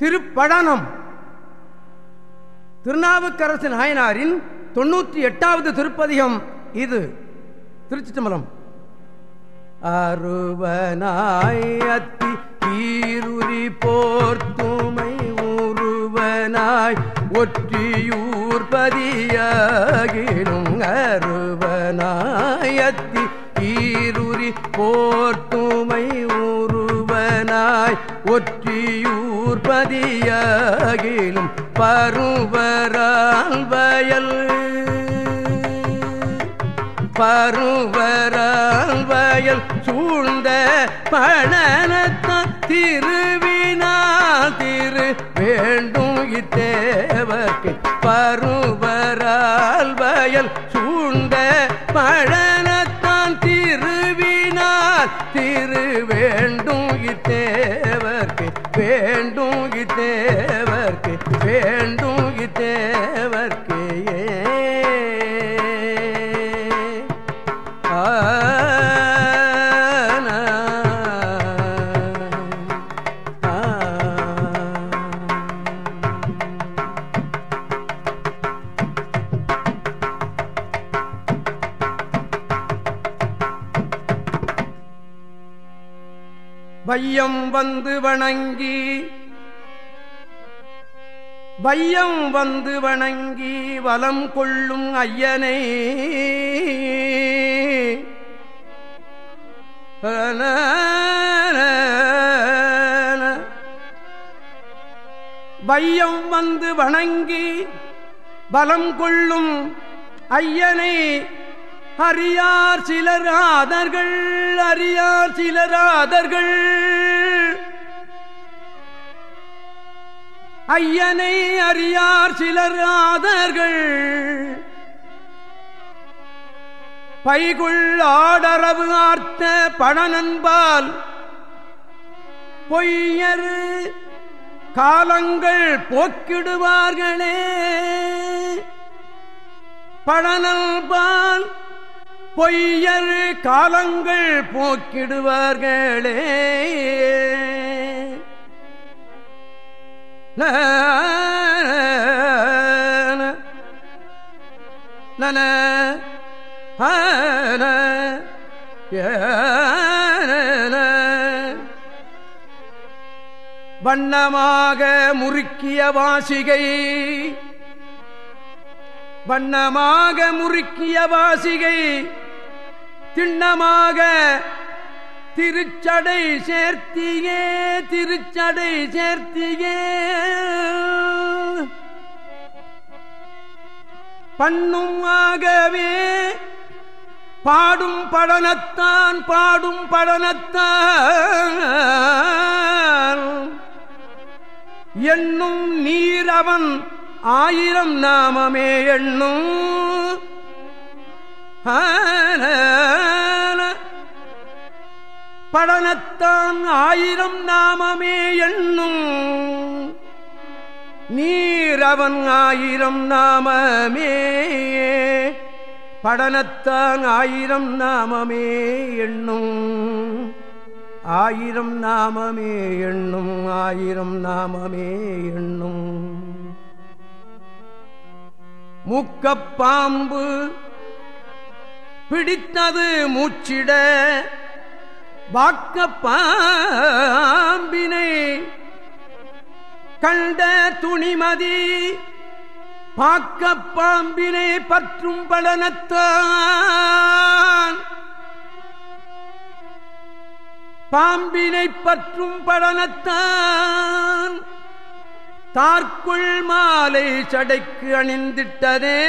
திருப்படனம். திருநாவுக்கரசு நாயனாரின் தொன்னூற்றி எட்டாவது திருப்பதிகம் இது. திருச்சி தம்பரம் அருவனாயத்தி தீருரி போர்த்துமை உருவனாய் ஒற்றியூர் அருவநாயத்தி அருவனாயத்தி ஈருரி போர்த்துமை உருவனாய் ஒற்றியூர் பதியாகிலும் பருவரால் வயல். பருவரால் வயல் சூழ்ந்த பணனத்த திருவினா திரு வேண்டும் இத்தேவர்க்கு. பருவரால் வயல் சூழ்ந்த பழனத்தான் திருவினால் திரு தேவர்க்கு வேண்டும் இத்தேவர்க்கு வையம் வந்து வணங்கி வையம் வந்து வணங்கி வலம் கொள்ளும் ஐயனை. வையம் வந்து வணங்கி பலம் கொள்ளும் ஐயனை. அறியார் சிலராதர்கள் அறியார் சிலராதர்கள் ஐயனை அறியார் சிலர் ஆதர்கள். பைகுள் ஆடரவு ஆர்த்த பணநன்பால் பொய்யர் காலங்கள் போக்கிடுவார்களே. பழனல்பால் பொய்யர் காலங்கள் போக்கிடுவார்களே. நன வண்ணமாக முறுக்கிய வாசிகை வண்ணமாக முறுக்கிய வாசிகை திண்ணமாக திருச்சடை சேர்த்தியே திருச்சடை சேர்த்தியே. பண்ணும் ஆகவே பாடும் படனத்தான் பாடும் படனத்தான் எண்ணும் நீர் அவன் ஆயிரம் நாமமே எண்ணும். ஆன படனத்தான் ஆயிரம் நாமமே எண்ணும் நீர் அவன் ஆயிரம் நாமமே. படனத்தான் ஆயிரம் நாமமே எண்ணும் ஆயிரம் நாமமே எண்ணும் ஆயிரம் நாமமே எண்ணும் முக்கப்பாம்பு பிடித்தது மூச்சிட. வாக்கப்பாம்பினை கண்ட துணிமதி பாக்கப்பாம்பினை பற்றும் பலனத்தான். பாம்பினை பற்றும் பலனத்தான். தார்க்குள் மாலை சடைக்கு அணிந்திட்டதே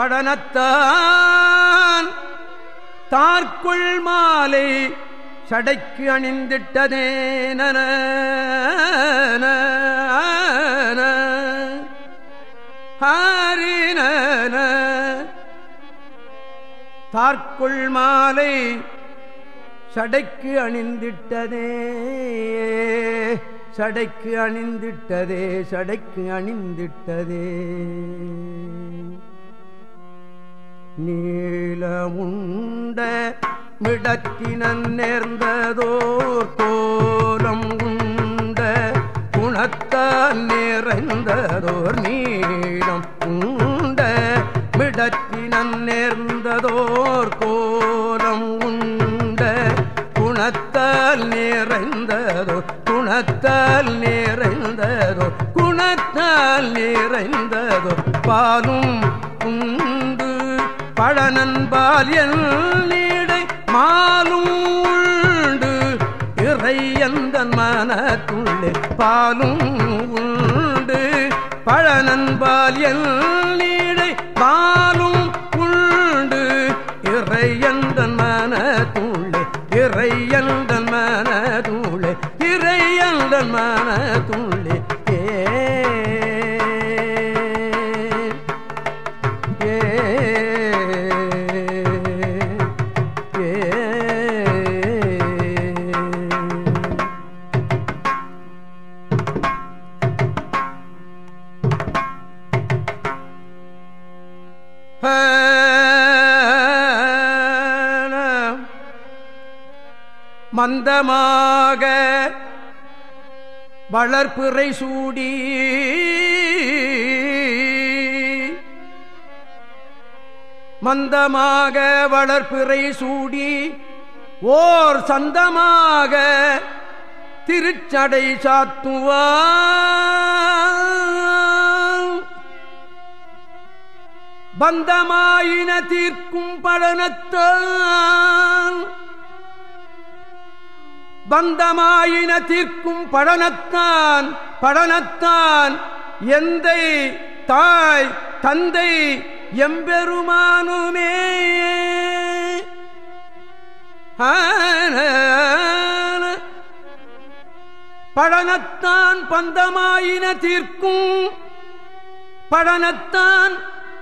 படனத்தான் தார்க்குள் மாலை சடைக்கு அணிந்திட்டதேன நன ஹாரின தார்க்குள் மாலை சடைக்கு அணிந்திட்டதே. சடைக்கு அணிந்திட்டதே சடைக்கு அணிந்திட்டதே. நீளமுண்ட மிடற்றினன் நேர்ந்ததோர் கோலம் உண்ட குணத்தால் நிறைந்ததோர் நீளம் உண்ட மிடற்றினன் நேர்ந்ததோர் கோலம் உண்ட குணத்தால் நிறைந்ததோ குணத்தால் நிறைந்ததோ குணத்தால் நிறைந்ததோ பாலும் உண்டு பழநன்பால் என் நீடை மாலும் உண்டு. இறையந்தன் மனத்துள்ளே பாலும் உண்டு. பழநன்பால் என் மந்தமாக வளர்ப்புரை சூடி மந்தமாக வளர்ப்பிறை சூடி ஓர் சந்தமாக திருச்சடை சாத்துவா பந்தமாயின தீர்க்கும் பழனத்தான் பந்தமாயின தீர்க்கும் பழனத்தான் பழனத்தான். எந்தை தாய் தந்தை எம்பெருமானுமே. பழனத்தான் பந்தமாயின தீர்க்கும் பழனத்தான்.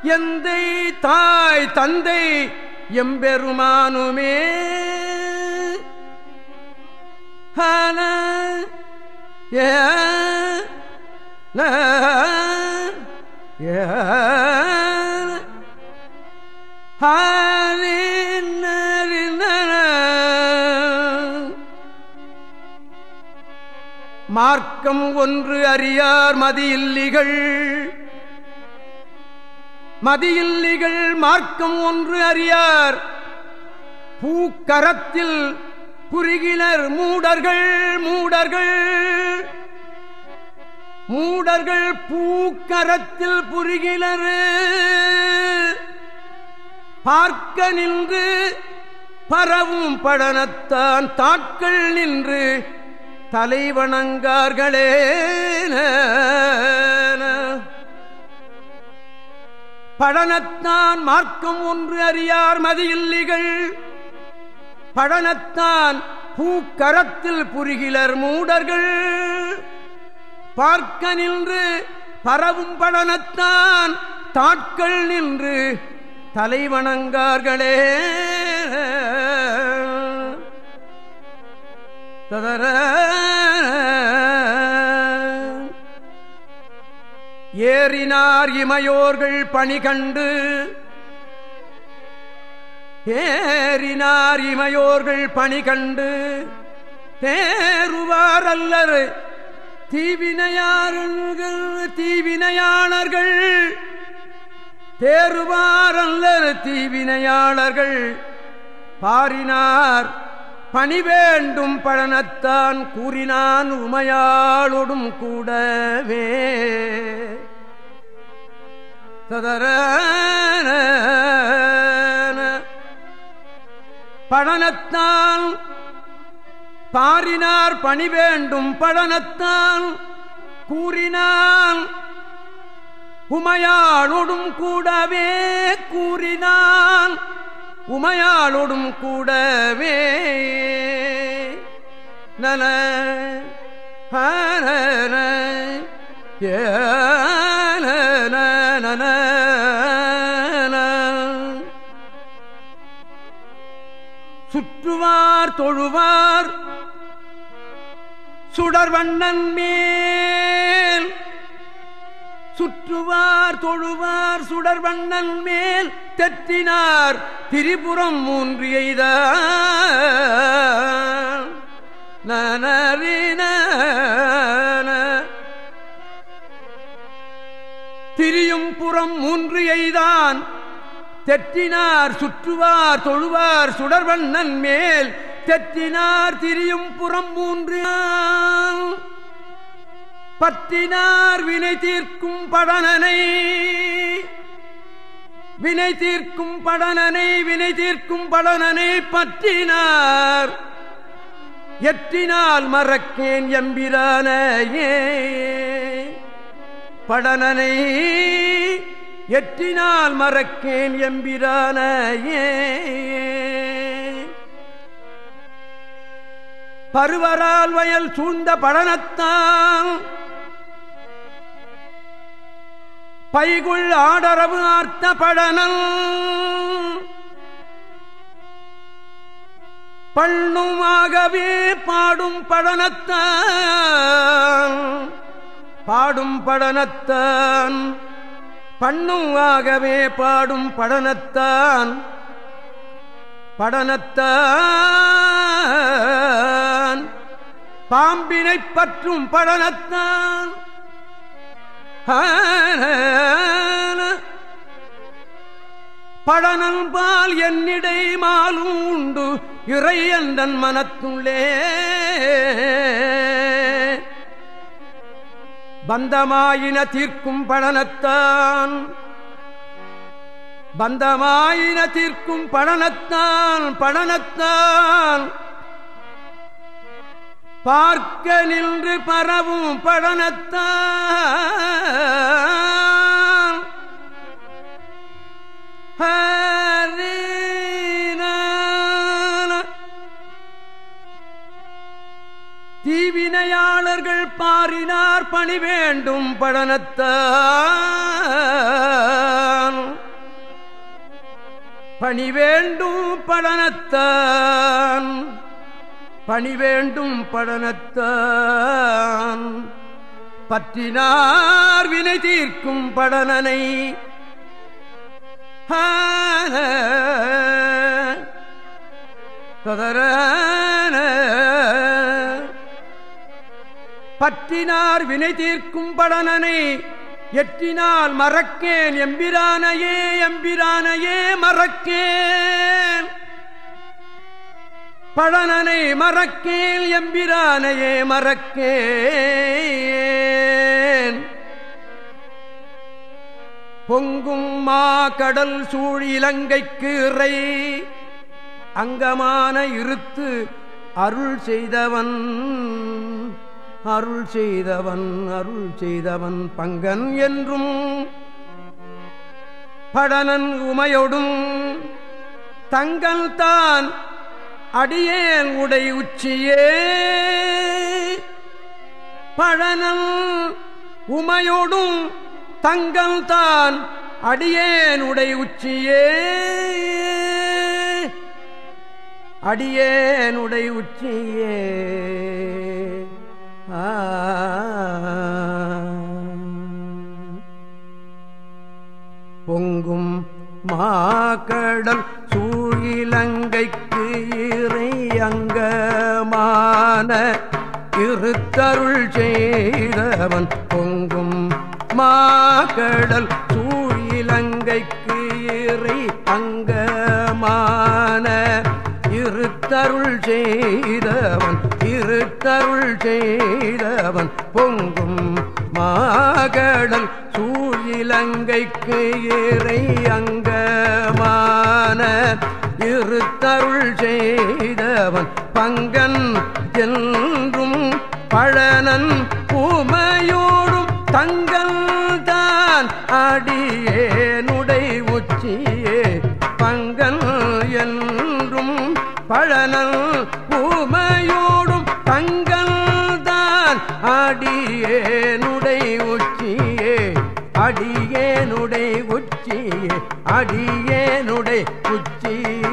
எந்தை தாய் தந்தை எம்பெருமானுமே. ஏ மார்க்கம் ஒன்று அறியார் மதியில்லிகள். மதியில்லிகள் மார்க்கம் ஒன்று அறியார். பூக்கரத்தில் புரிகினர் மூடர்கள் மூடர்கள். மூடர்கள் பூக்கரத்தில் புரிகினர் பார்க்க நின்று பரவும் படனத்தான் தாட்கள் நின்று தலைவணங்கார்களே. படனத்தான் மார்க்கம் ஒன்று அறியார் மதியில்லிகள். பழனத்தான் பூக்கரத்தில் புரிகிலர் மூடர்கள். பார்க்க நின்று பரவும் பழனத்தான் தாட்கள் நின்று தலைவணங்கார்களே. ததர. ஏறினார் இமையோர்கள் பணி கண்டு ஏறினார் இமையோர்கள் பணி கண்டு தேருவார் அல்லர். தீவினையாளர்கள் தீவினையாளர்கள். தேருவார் அல்லர் தீவினையாளர்கள். பாரினார் பணி வேண்டும் பழனத்தான் கூறினான் உமையாளோடும் கூடவே. ததர பழனத்தான் பாரினார் பணி வேண்டும் பழனத்தான் கூறினான் உமையாளோடும் கூடவே கூறினான் உமையாளோடும் கூடவே நல ஏ தொழுவார் தொழுவார். சுடர்வண்ணன் மேல். சுற்றுவார் தொழுவார் சுடர்வண்ணன் மேல். தெற்றினார் திரிபுரம் மூன்று எய்த திரியும் புறம் மூன்று எய்தான். தெற்றினார் சுற்றுவார் தொழுவார் சுடர்வண்ணன் மேல். தெற்றினார் திரியும் புறம் மூன்று பற்றினார் வினை தீர்க்கும் படனனை. வினை தீர்க்கும் படனனை வினை தீர்க்கும் படனனை பற்றினார். எற்றினால் மறக்கேன் எம்பிரானையே. படனனை எற்றினால் மறக்கேன் எம்பிரானையே பருவரால் வயல் சூழ்ந்த படனத்தான் பைகுள் ஆடரவு ஆர்த்த படனம் பண்ணுமாகவே பாடும் படனத்தான் பாடும் பண்ணும் ஆகவே பாடும் படனத்தான் படனத்தான். பாம்பினை பற்றும் படனத்தான். படனம்பால் என்னிடை மாலும் உண்டு இறை அந்தன் மனத்துள்ளே. பந்தமாயின தீர்க்கும் பழனத்தான் பந்தமாயின தீர்க்கும் பழனத்தான் பழனத்தான் பார்க்க நின்று பரவும் பழனத்தான் தீவினையாளர்கள் பாரினார் பணி வேண்டும் படனத்தான். பணி வேண்டும் படனத்தான். பணி வேண்டும் படனத்தான். பற்றினார் வினை தீர்க்கும் படனனை. பற்றினார் வினை தீர்க்கும் படனனை எற்றினால் மறக்கேன் எம்பிரானையே எம்பிரானையே மறக்கேன். பழனனை மறக்கேல் எம்பிரானையே மறக்கேன். பொங்கும் மா கடல் சூழ் இலங்கைக்கு இறை அங்கமான இருத்து அருள் செய்தவன். அருள் செய்தவன் அருள் செய்தவன் பங்கன் என்றும் படனன் உமையொடும். தங்கள் தான் அடியேன் உடை உச்சியே. பழனம் உமையோடும் தங்கள் தான் அடியேன் உடை உச்சியே. அடியேன் உடை உச்சியே. பொங்கும் மாக்கடல் சூழிலங்கைக்கு இறை அங்கமான இருத்தருள் செய்தவன் பொங்கும் மாக்கடல் சூழிலங்கைக்கு இறை அங்கமான இருத்தருள் செய்தவன் தருள் செய்தவன் பொங்கும் மாகடல் சூழிலங்கைக்கு இறை அங்கமான இருத்தருள் செய்தவன் பங்கன் என்றும் பழனன் பூமையோடும் தங்கள் தான் அடியேனுடை உச்சியே பங்கன் என்றும் பழனன் அடியேனுடை உச்சியே அடியேனுடை உச்சியே அடியேனுடை உச்சியே.